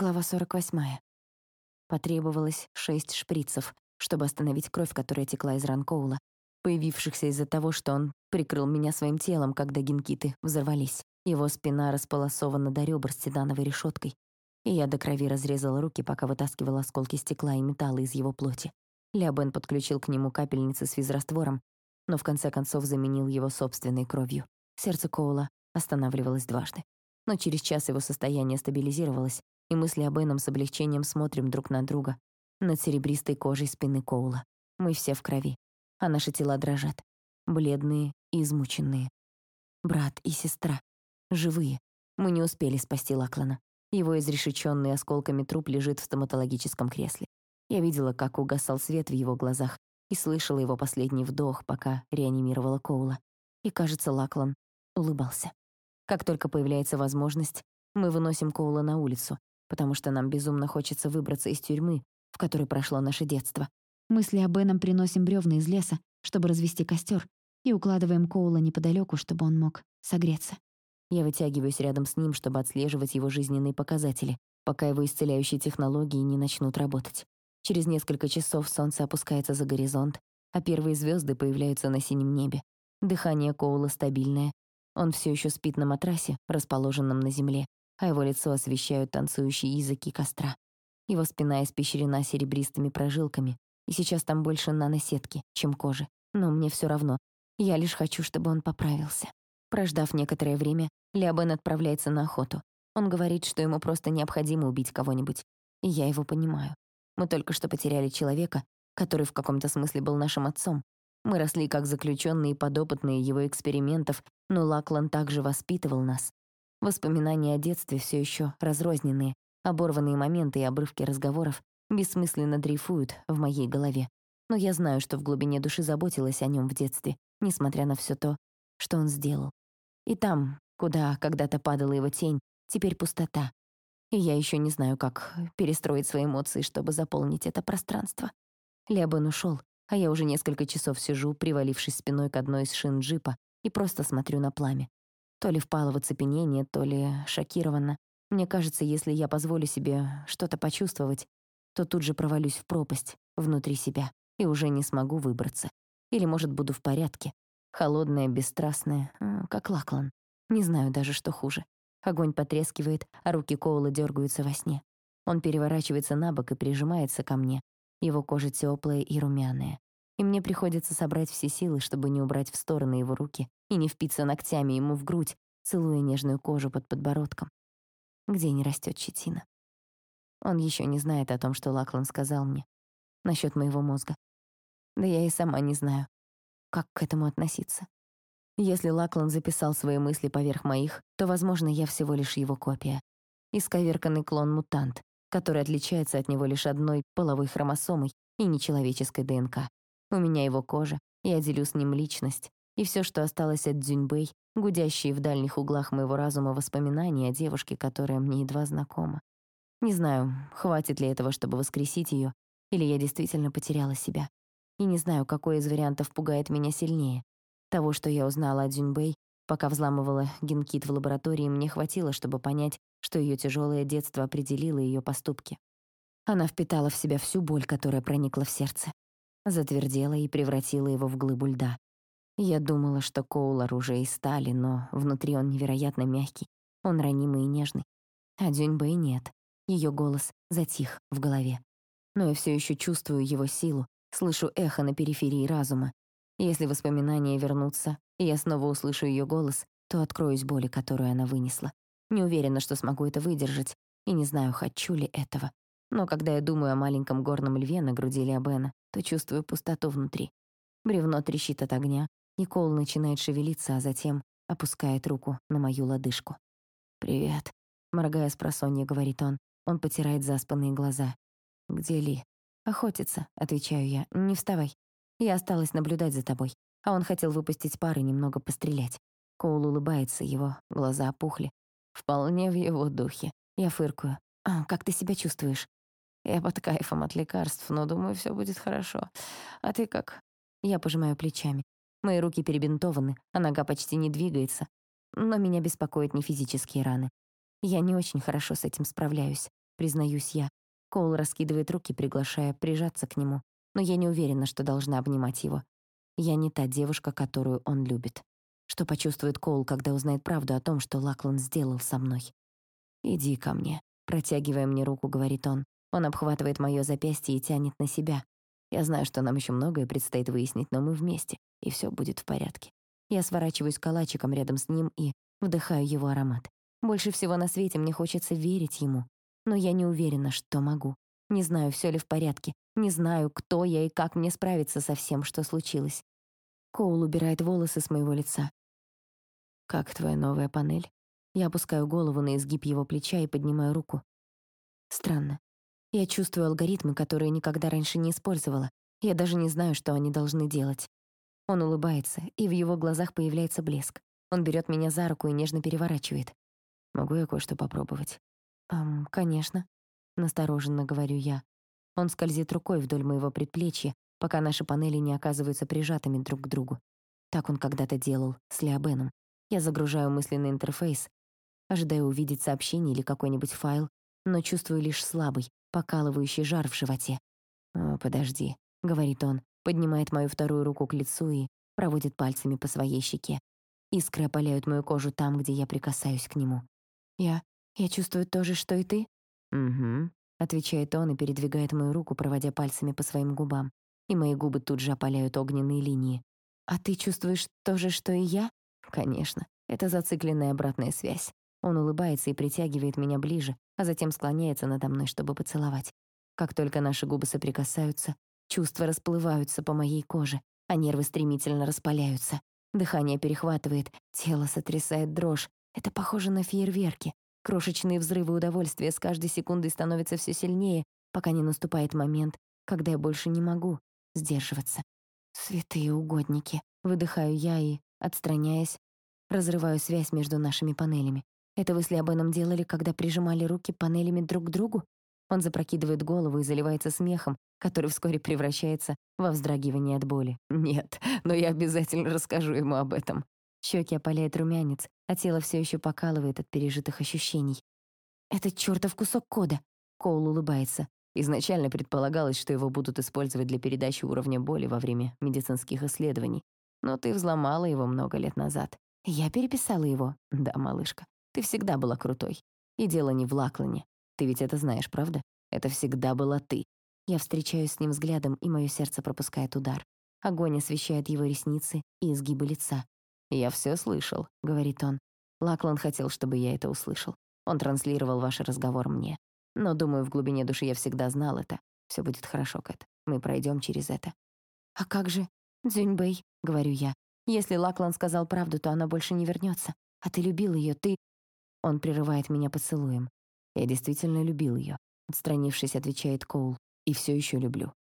Глава 48. Потребовалось шесть шприцев, чтобы остановить кровь, которая текла из ран Коула, появившихся из-за того, что он прикрыл меня своим телом, когда гинкиты взорвались. Его спина располосована до ребер стедановой решеткой, и я до крови разрезала руки, пока вытаскивала осколки стекла и металла из его плоти. Лябен подключил к нему капельницы с физраствором, но в конце концов заменил его собственной кровью. Сердце Коула останавливалось дважды. Но через час его состояние стабилизировалось, и мы с Лиабеном с облегчением смотрим друг на друга над серебристой кожей спины Коула. Мы все в крови, а наши тела дрожат, бледные и измученные. Брат и сестра. Живые. Мы не успели спасти Лаклана. Его изрешеченный осколками труп лежит в стоматологическом кресле. Я видела, как угасал свет в его глазах и слышала его последний вдох, пока реанимировала Коула. И, кажется, Лаклан улыбался. Как только появляется возможность, мы выносим Коула на улицу, потому что нам безумно хочется выбраться из тюрьмы, в которой прошло наше детство. Мысли об Беном приносим бревна из леса, чтобы развести костер, и укладываем Коула неподалеку, чтобы он мог согреться. Я вытягиваюсь рядом с ним, чтобы отслеживать его жизненные показатели, пока его исцеляющие технологии не начнут работать. Через несколько часов солнце опускается за горизонт, а первые звезды появляются на синем небе. Дыхание Коула стабильное. Он все еще спит на матрасе, расположенном на земле, а его лицо освещают танцующие языки костра. Его спина испещрена серебристыми прожилками, и сейчас там больше наносетки, чем кожи. Но мне все равно. Я лишь хочу, чтобы он поправился. Прождав некоторое время, Леобен отправляется на охоту. Он говорит, что ему просто необходимо убить кого-нибудь. И я его понимаю. Мы только что потеряли человека, который в каком-то смысле был нашим отцом. Мы росли как заключенные и подопытные его экспериментов, но Лаклан также воспитывал нас. Воспоминания о детстве все еще разрозненные, оборванные моменты и обрывки разговоров бессмысленно дрейфуют в моей голове. Но я знаю, что в глубине души заботилась о нем в детстве, несмотря на все то, что он сделал. И там, куда когда-то падала его тень, теперь пустота. И я еще не знаю, как перестроить свои эмоции, чтобы заполнить это пространство. Лебен ушел, а я уже несколько часов сижу, привалившись спиной к одной из шин джипа, и просто смотрю на пламя. То ли впала в оцепенение, то ли шокирована. Мне кажется, если я позволю себе что-то почувствовать, то тут же провалюсь в пропасть внутри себя и уже не смогу выбраться. Или, может, буду в порядке. Холодная, бесстрастная, как Лаклан. Не знаю даже, что хуже. Огонь потрескивает, а руки Коула дергаются во сне. Он переворачивается на бок и прижимается ко мне. Его кожа теплая и румяная. И мне приходится собрать все силы, чтобы не убрать в стороны его руки и не впиться ногтями ему в грудь, целуя нежную кожу под подбородком, где не растет щетина. Он еще не знает о том, что Лаклан сказал мне насчет моего мозга. Да я и сама не знаю, как к этому относиться. Если Лаклан записал свои мысли поверх моих, то, возможно, я всего лишь его копия. Исковерканный клон-мутант, который отличается от него лишь одной половой хромосомой и нечеловеческой ДНК. У меня его кожа, я делю с ним личность, и все, что осталось от Дзюньбэй, гудящие в дальних углах моего разума воспоминания о девушке, которая мне едва знакома. Не знаю, хватит ли этого, чтобы воскресить ее, или я действительно потеряла себя. И не знаю, какой из вариантов пугает меня сильнее. Того, что я узнала о Дзюньбэй, пока взламывала генкит в лаборатории, мне хватило, чтобы понять, что ее тяжелое детство определило ее поступки. Она впитала в себя всю боль, которая проникла в сердце, затвердела и превратила его в глыбу льда. Я думала, что Коул оружие из стали, но внутри он невероятно мягкий. Он ранимый и нежный. А Дзюньбэй нет. Ее голос затих в голове. Но я все еще чувствую его силу, слышу эхо на периферии разума. Если воспоминания вернутся, и я снова услышу ее голос, то откроюсь боли, которую она вынесла. Не уверена, что смогу это выдержать, и не знаю, хочу ли этого. Но когда я думаю о маленьком горном льве на груди Лиабена, то чувствую пустоту внутри. Бревно трещит от огня, Никол начинает шевелиться, а затем опускает руку на мою лодыжку. «Привет», — моргая с просонья, говорит он. Он потирает заспанные глаза. «Где Ли?» «Охотится», — отвечаю я. «Не вставай. Я осталась наблюдать за тобой». А он хотел выпустить пар и немного пострелять. Коул улыбается, его глаза опухли. Вполне в его духе. Я фыркаю. «А, как ты себя чувствуешь?» «Я под кайфом от лекарств, но думаю, все будет хорошо. А ты как?» Я пожимаю плечами. Мои руки перебинтованы, а нога почти не двигается. Но меня беспокоят не физические раны. Я не очень хорошо с этим справляюсь. признаюсь я. Коул раскидывает руки, приглашая прижаться к нему, но я не уверена, что должна обнимать его. Я не та девушка, которую он любит. Что почувствует Коул, когда узнает правду о том, что Лаклан сделал со мной? «Иди ко мне», — протягивая мне руку, говорит он. Он обхватывает мое запястье и тянет на себя. Я знаю, что нам еще многое предстоит выяснить, но мы вместе, и все будет в порядке. Я сворачиваюсь калачиком рядом с ним и вдыхаю его аромат. Больше всего на свете мне хочется верить ему, но я не уверена, что могу. Не знаю, все ли в порядке, не знаю, кто я и как мне справиться со всем, что случилось. Коул убирает волосы с моего лица. «Как твоя новая панель?» Я опускаю голову на изгиб его плеча и поднимаю руку. Странно. Я чувствую алгоритмы, которые никогда раньше не использовала. Я даже не знаю, что они должны делать. Он улыбается, и в его глазах появляется блеск. Он берет меня за руку и нежно переворачивает. «Могу я кое-что попробовать?» «Эм, конечно», — настороженно говорю я. Он скользит рукой вдоль моего предплечья, пока наши панели не оказываются прижатыми друг к другу. Так он когда-то делал с Леобеном. Я загружаю мысленный интерфейс, ожидая увидеть сообщение или какой-нибудь файл, но чувствую лишь слабый, покалывающий жар в животе. «О, подожди», — говорит он, поднимает мою вторую руку к лицу и проводит пальцами по своей щеке. Искры опаляют мою кожу там, где я прикасаюсь к нему. «Я... я чувствую то же, что и ты?» «Угу», — отвечает он и передвигает мою руку, проводя пальцами по своим губам. И мои губы тут же опаляют огненные линии. «А ты чувствуешь то же, что и я?» «Конечно. Это зацикленная обратная связь. Он улыбается и притягивает меня ближе, а затем склоняется надо мной, чтобы поцеловать. Как только наши губы соприкасаются, чувства расплываются по моей коже, а нервы стремительно распаляются. Дыхание перехватывает, тело сотрясает дрожь. Это похоже на фейерверки. Крошечные взрывы удовольствия с каждой секундой становятся все сильнее, пока не наступает момент, когда я больше не могу сдерживаться. Святые угодники. Выдыхаю я и, отстраняясь, разрываю связь между нашими панелями. Это вы с Лиабеном делали, когда прижимали руки панелями друг к другу? Он запрокидывает голову и заливается смехом, который вскоре превращается во вздрагивание от боли. Нет, но я обязательно расскажу ему об этом. Щеки опаляет румянец, а тело все еще покалывает от пережитых ощущений. «Это чертов кусок кода!» Коул улыбается. Изначально предполагалось, что его будут использовать для передачи уровня боли во время медицинских исследований. Но ты взломала его много лет назад. Я переписала его. Да, малышка. Ты всегда была крутой. И дело не в Лаклане. Ты ведь это знаешь, правда? Это всегда была ты. Я встречаюсь с ним взглядом, и мое сердце пропускает удар. Огонь освещает его ресницы и изгибы лица. «Я все слышал», — говорит он. Лаклан хотел, чтобы я это услышал. Он транслировал ваш разговор мне. Но, думаю, в глубине души я всегда знал это. Все будет хорошо, Кэт. Мы пройдем через это. «А как же, Дзюньбэй?» — говорю я. «Если Лаклан сказал правду, то она больше не вернется. А ты любил ее, ты...» Он прерывает меня поцелуем. Я действительно любил ее. Отстранившись, отвечает Коул. И все еще люблю.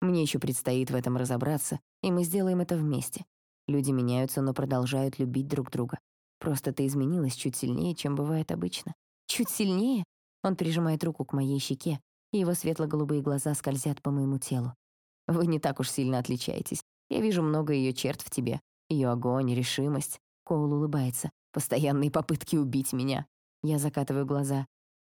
Мне еще предстоит в этом разобраться, и мы сделаем это вместе. Люди меняются, но продолжают любить друг друга. Просто ты изменилась чуть сильнее, чем бывает обычно. Чуть сильнее? Он прижимает руку к моей щеке, и его светло-голубые глаза скользят по моему телу. Вы не так уж сильно отличаетесь. Я вижу много ее черт в тебе. Ее огонь, решимость. Коул улыбается. Постоянные попытки убить меня. Я закатываю глаза.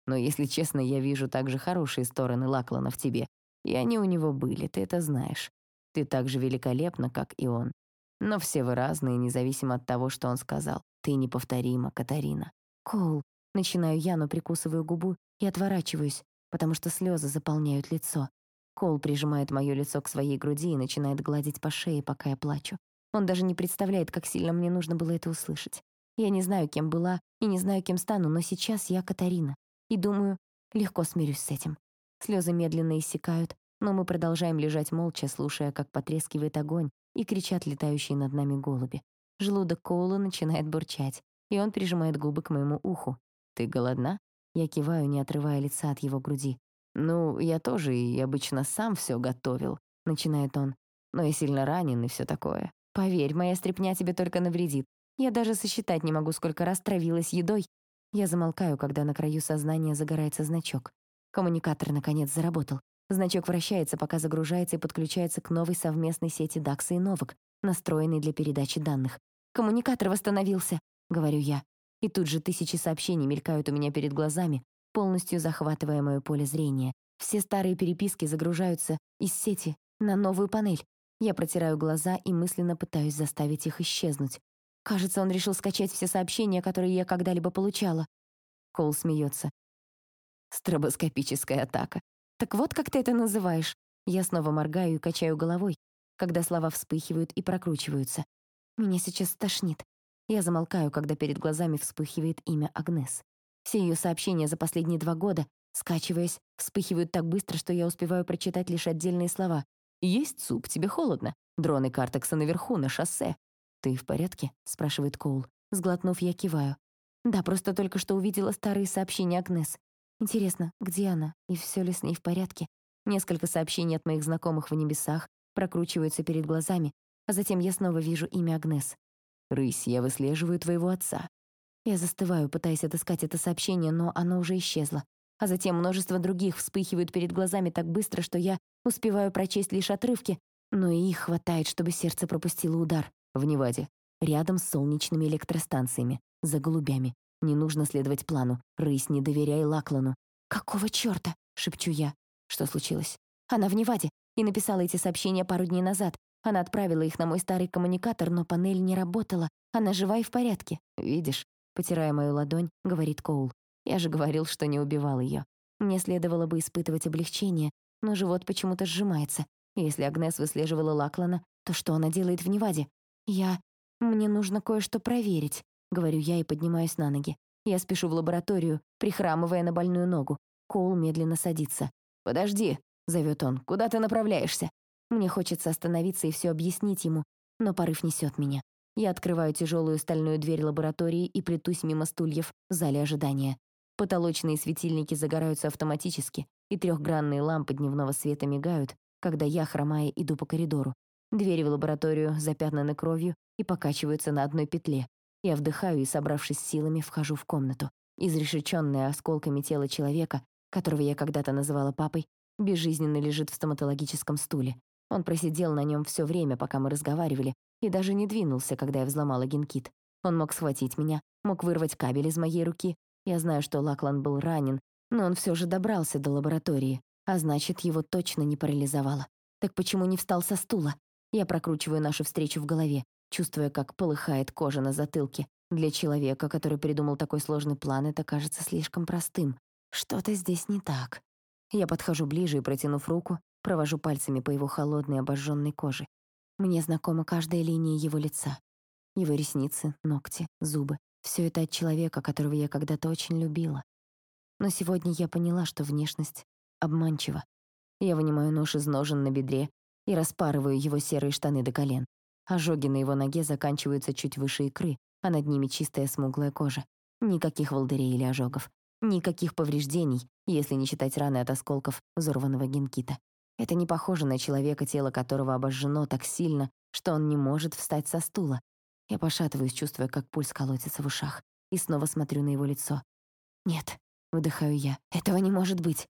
Но, если честно, я вижу также хорошие стороны Лаклана в тебе. И они у него были, ты это знаешь. Ты так же великолепна, как и он. Но все вы разные, независимо от того, что он сказал. Ты неповторима, Катарина. Коул. Начинаю я, но прикусываю губу и отворачиваюсь, потому что слезы заполняют лицо. Коул прижимает мое лицо к своей груди и начинает гладить по шее, пока я плачу. Он даже не представляет, как сильно мне нужно было это услышать. Я не знаю, кем была и не знаю, кем стану, но сейчас я Катарина. И думаю, легко смирюсь с этим. Слезы медленно иссякают, но мы продолжаем лежать молча, слушая, как потрескивает огонь и кричат летающие над нами голуби. Желудок Коула начинает бурчать, и он прижимает губы к моему уху. «Ты голодна?» Я киваю, не отрывая лица от его груди. «Ну, я тоже и обычно сам все готовил», — начинает он. «Но я сильно ранен и все такое. Поверь, моя стряпня тебе только навредит. Я даже сосчитать не могу, сколько раз травилась едой. Я замолкаю, когда на краю сознания загорается значок. Коммуникатор, наконец, заработал. Значок вращается, пока загружается и подключается к новой совместной сети DAX и Новок, настроенной для передачи данных. «Коммуникатор восстановился», — говорю я. И тут же тысячи сообщений мелькают у меня перед глазами, полностью захватывая мое поле зрения. Все старые переписки загружаются из сети на новую панель. Я протираю глаза и мысленно пытаюсь заставить их исчезнуть. Кажется, он решил скачать все сообщения, которые я когда-либо получала. Коул смеется. Стробоскопическая атака. Так вот, как ты это называешь. Я снова моргаю и качаю головой, когда слова вспыхивают и прокручиваются. Меня сейчас стошнит. Я замолкаю, когда перед глазами вспыхивает имя Агнес. Все ее сообщения за последние два года, скачиваясь, вспыхивают так быстро, что я успеваю прочитать лишь отдельные слова. «Есть суп, тебе холодно. Дроны Картекса наверху, на шоссе. «Ты в порядке?» — спрашивает Коул. Сглотнув, я киваю. «Да, просто только что увидела старые сообщения Агнес. Интересно, где она? И все ли с ней в порядке?» Несколько сообщений от моих знакомых в небесах прокручиваются перед глазами, а затем я снова вижу имя Агнес. «Рысь, я выслеживаю твоего отца». Я застываю, пытаясь отыскать это сообщение, но оно уже исчезло. А затем множество других вспыхивают перед глазами так быстро, что я успеваю прочесть лишь отрывки, но и их хватает, чтобы сердце пропустило удар. В Неваде. Рядом с солнечными электростанциями. За голубями. Не нужно следовать плану. Рысь, не доверяй Лаклану. «Какого чёрта?» — шепчу я. Что случилось? Она в Неваде и написала эти сообщения пару дней назад. Она отправила их на мой старый коммуникатор, но панель не работала. Она жива и в порядке. «Видишь?» — потирая мою ладонь, говорит Коул. «Я же говорил, что не убивал ее. Мне следовало бы испытывать облегчение, но живот почему-то сжимается. Если Агнес выслеживала Лаклана, то что она делает в Неваде? «Я... Мне нужно кое-что проверить», — говорю я и поднимаюсь на ноги. Я спешу в лабораторию, прихрамывая на больную ногу. Коул медленно садится. «Подожди», — зовет он, — «куда ты направляешься?» Мне хочется остановиться и все объяснить ему, но порыв несет меня. Я открываю тяжелую стальную дверь лаборатории и плетусь мимо стульев в зале ожидания. Потолочные светильники загораются автоматически, и трехгранные лампы дневного света мигают, когда я, хромая, иду по коридору. Двери в лабораторию запятнаны кровью и покачиваются на одной петле. Я вдыхаю и, собравшись силами, вхожу в комнату. Изрешечённое осколками тело человека, которого я когда-то называла папой, безжизненно лежит в стоматологическом стуле. Он просидел на нем все время, пока мы разговаривали, и даже не двинулся, когда я взломала генкит. Он мог схватить меня, мог вырвать кабель из моей руки. Я знаю, что Лаклан был ранен, но он все же добрался до лаборатории, а значит, его точно не парализовало. Так почему не встал со стула? Я прокручиваю нашу встречу в голове, чувствуя, как полыхает кожа на затылке. Для человека, который придумал такой сложный план, это кажется слишком простым. Что-то здесь не так. Я подхожу ближе и, протянув руку, провожу пальцами по его холодной обожженной коже. Мне знакома каждая линия его лица. Его ресницы, ногти, зубы. Все это от человека, которого я когда-то очень любила. Но сегодня я поняла, что внешность обманчива. Я вынимаю нож из ножен на бедре и распарываю его серые штаны до колен. Ожоги на его ноге заканчиваются чуть выше икры, а над ними чистая смуглая кожа. Никаких волдырей или ожогов. Никаких повреждений, если не считать раны от осколков взорванного генкита. Это не похоже на человека, тело которого обожжено так сильно, что он не может встать со стула. Я пошатываюсь, чувствуя, как пульс колотится в ушах, и снова смотрю на его лицо. «Нет», — выдыхаю я, — «этого не может быть».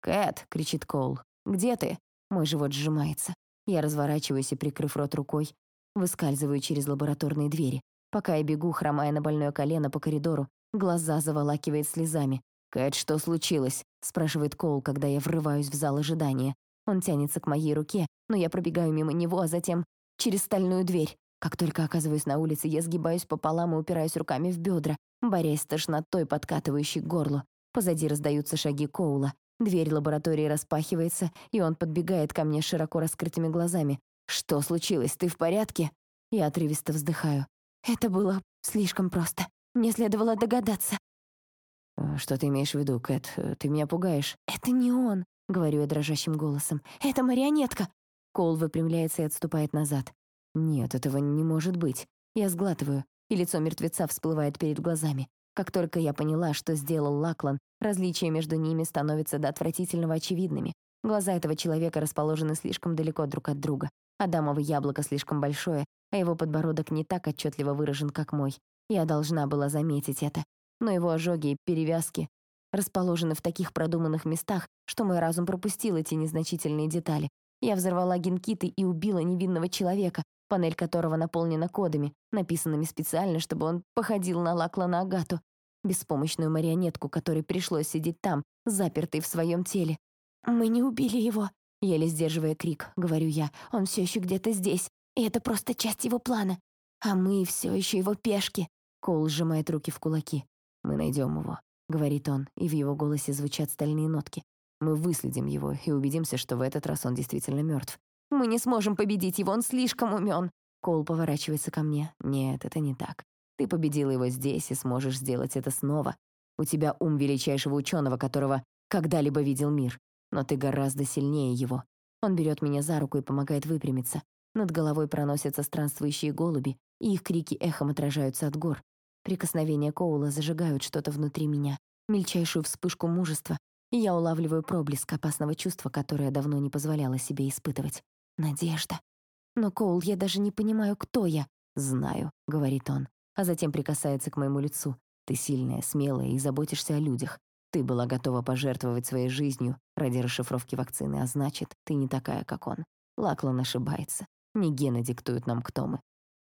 «Кэт!» — кричит Коул. «Где ты?» Мой живот сжимается. Я разворачиваюсь и, прикрыв рот рукой, выскальзываю через лабораторные двери. Пока я бегу, хромая на больное колено по коридору, глаза заволакивает слезами. «Кэт, что случилось?» — спрашивает Коул, когда я врываюсь в зал ожидания. Он тянется к моей руке, но я пробегаю мимо него, а затем через стальную дверь. Как только оказываюсь на улице, я сгибаюсь пополам и упираюсь руками в бедра, борясь с тошнотой, подкатывающей к горлу. Позади раздаются шаги Коула. Дверь лаборатории распахивается, и он подбегает ко мне широко раскрытыми глазами. «Что случилось? Ты в порядке?» Я отрывисто вздыхаю. «Это было слишком просто. Мне следовало догадаться». «Э, «Что ты имеешь в виду, Кэт? Э, ты меня пугаешь». «Это не он», — говорю я дрожащим голосом. «Это марионетка». Кол выпрямляется и отступает назад. «Нет, этого не может быть». Я сглатываю, и лицо мертвеца всплывает перед глазами. Как только я поняла, что сделал Лаклан, различия между ними становятся до отвратительного очевидными. Глаза этого человека расположены слишком далеко друг от друга. Адамово яблоко слишком большое, а его подбородок не так отчетливо выражен, как мой. Я должна была заметить это. Но его ожоги и перевязки расположены в таких продуманных местах, что мой разум пропустил эти незначительные детали. Я взорвала генкиты и убила невинного человека, панель которого наполнена кодами, написанными специально, чтобы он походил на Лаклана Агату. Беспомощную марионетку, которой пришлось сидеть там, запертой в своем теле. «Мы не убили его», — еле сдерживая крик, говорю я. «Он все еще где-то здесь, и это просто часть его плана. А мы все еще его пешки». Коул сжимает руки в кулаки. «Мы найдем его», — говорит он, и в его голосе звучат стальные нотки. «Мы выследим его и убедимся, что в этот раз он действительно мертв. Мы не сможем победить его, он слишком умен». Коул поворачивается ко мне. «Нет, это не так. Ты победила его здесь и сможешь сделать это снова. У тебя ум величайшего ученого, которого когда-либо видел мир. Но ты гораздо сильнее его. Он берет меня за руку и помогает выпрямиться. Над головой проносятся странствующие голуби, и их крики эхом отражаются от гор. Прикосновения Коула зажигают что-то внутри меня, мельчайшую вспышку мужества, и я улавливаю проблеск опасного чувства, которое давно не позволяло себе испытывать. Надежда. Но, Коул, я даже не понимаю, кто я. «Знаю», — говорит он, а затем прикасается к моему лицу. «Ты сильная, смелая и заботишься о людях. Ты была готова пожертвовать своей жизнью ради расшифровки вакцины, а значит, ты не такая, как он. Лаклан ошибается. Не гены диктуют нам, кто мы.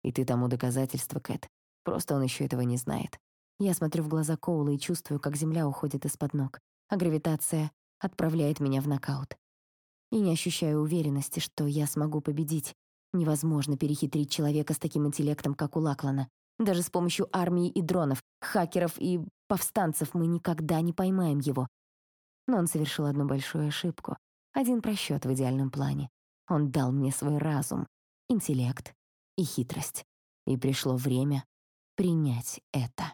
И ты тому доказательство, Кэт. Просто он еще этого не знает. Я смотрю в глаза Коула и чувствую, как земля уходит из-под ног, а гравитация отправляет меня в нокаут. И не ощущаю уверенности, что я смогу победить. Невозможно перехитрить человека с таким интеллектом, как у Лаклана. Даже с помощью армии и дронов, хакеров и повстанцев мы никогда не поймаем его. Но он совершил одну большую ошибку. Один просчет в идеальном плане. Он дал мне свой разум, интеллект и хитрость. И пришло время принять это.